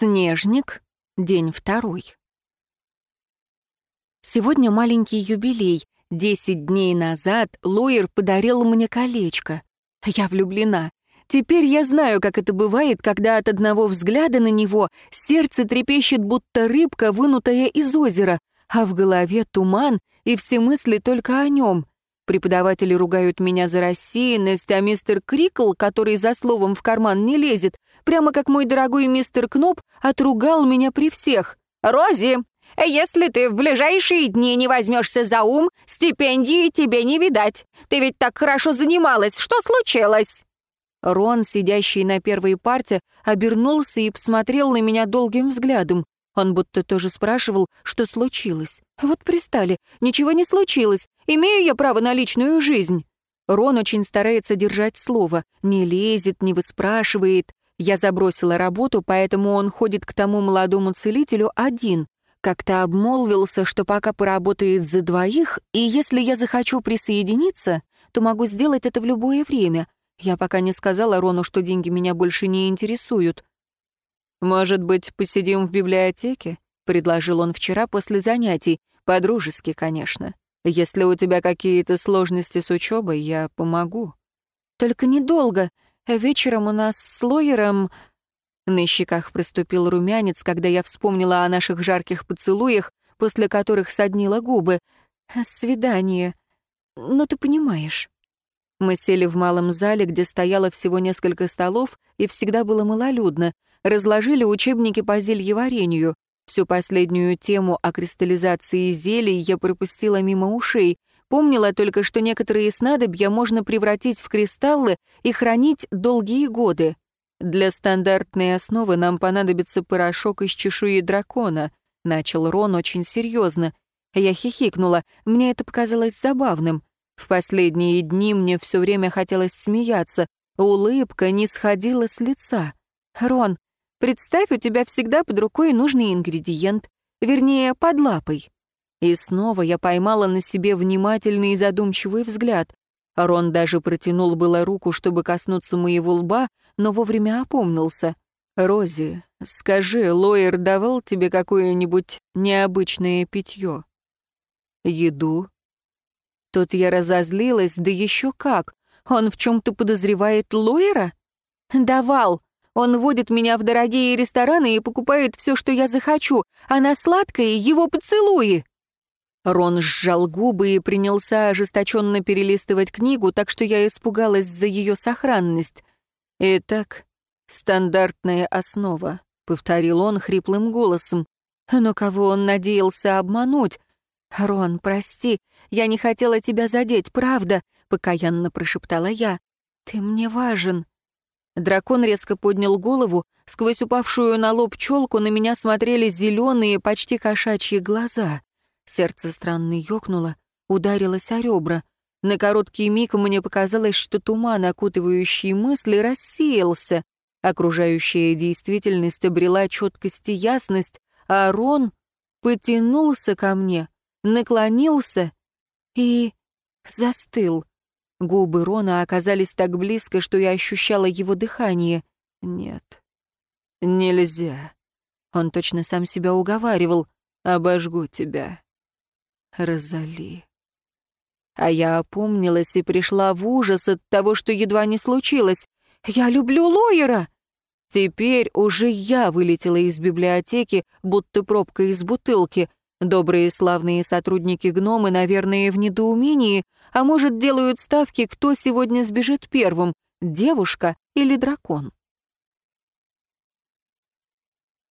Снежник, день второй. Сегодня маленький юбилей. Десять дней назад Лоер подарил мне колечко. Я влюблена. Теперь я знаю, как это бывает, когда от одного взгляда на него сердце трепещет, будто рыбка, вынутая из озера, а в голове туман, и все мысли только о нем. Преподаватели ругают меня за рассеянность, а мистер Крикл, который за словом в карман не лезет, прямо как мой дорогой мистер Кноп, отругал меня при всех. «Рози, если ты в ближайшие дни не возьмешься за ум, стипендии тебе не видать. Ты ведь так хорошо занималась. Что случилось?» Рон, сидящий на первой парте, обернулся и посмотрел на меня долгим взглядом. Он будто тоже спрашивал, что случилось. Вот пристали, ничего не случилось. Имею я право на личную жизнь. Рон очень старается держать слово, не лезет, не выспрашивает. Я забросила работу, поэтому он ходит к тому молодому целителю один. Как-то обмолвился, что пока поработает за двоих, и если я захочу присоединиться, то могу сделать это в любое время. Я пока не сказала Рону, что деньги меня больше не интересуют. «Может быть, посидим в библиотеке?» — предложил он вчера после занятий. По-дружески, конечно. Если у тебя какие-то сложности с учебой, я помогу. Только недолго. Вечером у нас с Лоером... На щеках проступил румянец, когда я вспомнила о наших жарких поцелуях, после которых соднила губы. Свидание. Но ты понимаешь. Мы сели в малом зале, где стояло всего несколько столов, и всегда было малолюдно. Разложили учебники по зельеварению. Всю последнюю тему о кристаллизации зелий я пропустила мимо ушей. Помнила только, что некоторые снадобья можно превратить в кристаллы и хранить долгие годы. Для стандартной основы нам понадобится порошок из чешуи дракона, начал Рон очень серьезно. Я хихикнула, мне это показалось забавным. В последние дни мне все время хотелось смеяться, улыбка не сходила с лица. «Рон, представь, у тебя всегда под рукой нужный ингредиент, вернее, под лапой». И снова я поймала на себе внимательный и задумчивый взгляд. Рон даже протянул было руку, чтобы коснуться моего лба, но вовремя опомнился. «Рози, скажи, Лоер давал тебе какое-нибудь необычное питье?» «Еду?» Тут я разозлилась, да еще как. Он в чем-то подозревает Лоера? Давал. Он водит меня в дорогие рестораны и покупает все, что я захочу, а на сладкое его поцелуи. Рон сжал губы и принялся ожесточенно перелистывать книгу, так что я испугалась за ее сохранность. «Итак, стандартная основа», — повторил он хриплым голосом. Но кого он надеялся обмануть? «Рон, прости, я не хотела тебя задеть, правда?» — покаянно прошептала я. «Ты мне важен». Дракон резко поднял голову, сквозь упавшую на лоб челку на меня смотрели зеленые, почти кошачьи глаза. Сердце странно ёкнуло, ударилось о ребра. На короткий миг мне показалось, что туман, окутывающий мысли, рассеялся. Окружающая действительность обрела четкость и ясность, а Рон потянулся ко мне, наклонился и застыл. Губы Рона оказались так близко, что я ощущала его дыхание. Нет, нельзя. Он точно сам себя уговаривал. Обожгу тебя. Розали. А я опомнилась и пришла в ужас от того, что едва не случилось. «Я люблю Лойера!» Теперь уже я вылетела из библиотеки, будто пробка из бутылки. Добрые славные сотрудники-гномы, наверное, в недоумении, а может, делают ставки, кто сегодня сбежит первым, девушка или дракон.